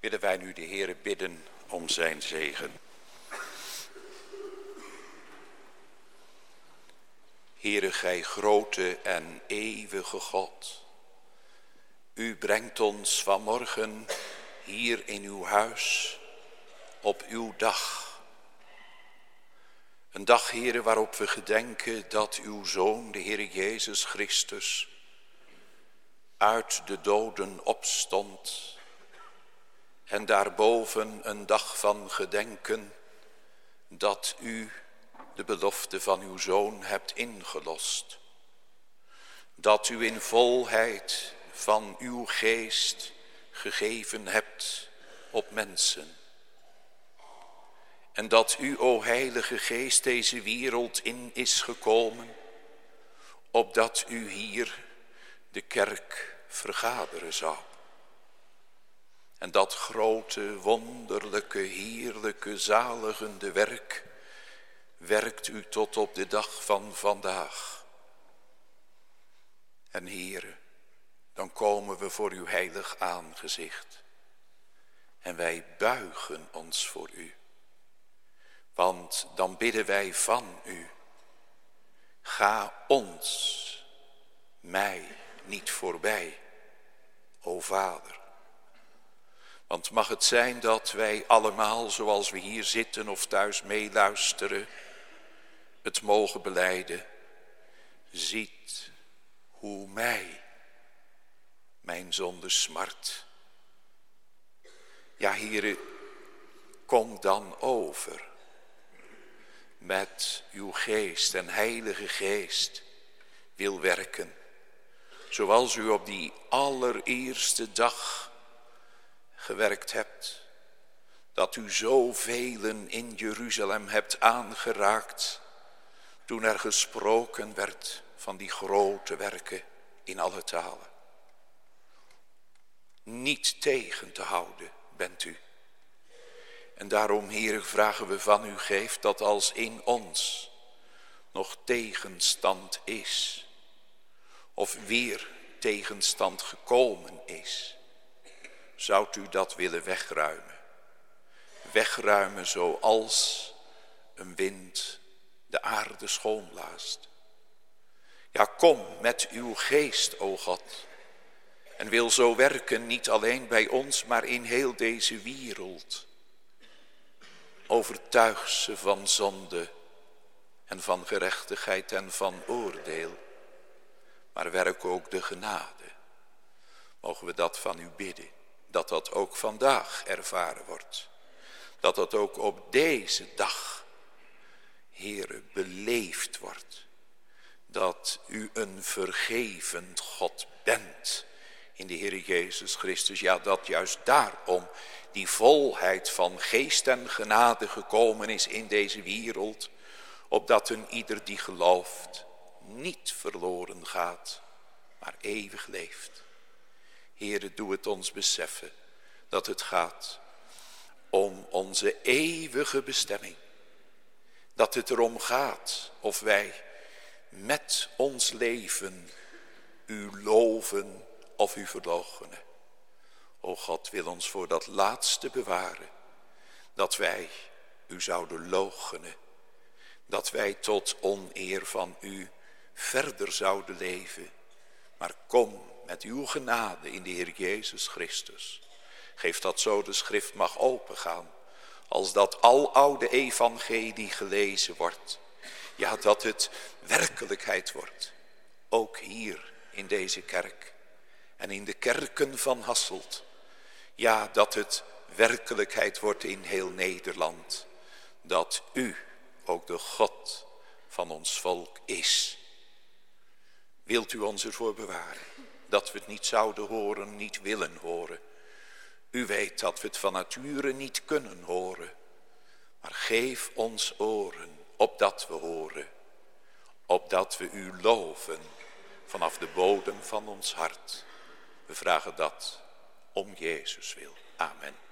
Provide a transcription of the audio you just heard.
willen wij nu de Heere bidden om zijn zegen. Heere, gij grote en eeuwige God, u brengt ons vanmorgen hier in uw huis op uw dag. Een dag, Heere, waarop we gedenken dat uw Zoon, de Heere Jezus Christus, uit de doden opstond en daarboven een dag van gedenken dat u de belofte van uw Zoon hebt ingelost. Dat u in volheid van uw geest gegeven hebt op mensen. En dat u, o Heilige Geest, deze wereld in is gekomen, opdat u hier de kerk vergaderen zou. En dat grote, wonderlijke, heerlijke, zaligende werk werkt u tot op de dag van vandaag. En heren, dan komen we voor uw heilig aangezicht. En wij buigen ons voor u. Want dan bidden wij van u. Ga ons, mij, niet voorbij, o Vader. Want mag het zijn dat wij allemaal, zoals we hier zitten of thuis meeluisteren, het mogen beleiden. Ziet hoe mij mijn zonde smart. Ja, heren, kom dan over met uw geest en heilige geest wil werken. Zoals u op die allereerste dag gewerkt hebt. Dat u zoveel in Jeruzalem hebt aangeraakt. Toen er gesproken werd van die grote werken in alle talen. Niet tegen te houden bent u. En daarom, Heer, vragen we van u, geeft dat als in ons nog tegenstand is, of weer tegenstand gekomen is, zou u dat willen wegruimen. Wegruimen zoals een wind de aarde schoonblaast. Ja, kom met uw geest, o God, en wil zo werken niet alleen bij ons, maar in heel deze wereld. Overtuig ze van zonde en van gerechtigheid en van oordeel. Maar werk ook de genade. Mogen we dat van u bidden. Dat dat ook vandaag ervaren wordt. Dat dat ook op deze dag, Heere, beleefd wordt. Dat u een vergevend God bent in de Heer Jezus Christus. Ja, dat juist daarom die volheid van geest en genade gekomen is in deze wereld, opdat een ieder die gelooft niet verloren gaat, maar eeuwig leeft. Heere, doe het ons beseffen dat het gaat om onze eeuwige bestemming. Dat het erom gaat of wij met ons leven u loven of u verloochenen. O God wil ons voor dat laatste bewaren. Dat wij u zouden loochenen. Dat wij tot oneer van u verder zouden leven. Maar kom met uw genade in de Heer Jezus Christus. Geef dat zo de schrift mag opengaan. Als dat aloude evangelie gelezen wordt. Ja, dat het werkelijkheid wordt. Ook hier in deze kerk. En in de kerken van Hasselt. Ja, dat het werkelijkheid wordt in heel Nederland. Dat u ook de God van ons volk is. Wilt u ons ervoor bewaren dat we het niet zouden horen, niet willen horen. U weet dat we het van nature niet kunnen horen. Maar geef ons oren, opdat we horen. Opdat we u loven vanaf de bodem van ons hart. We vragen dat om Jezus wil. Amen.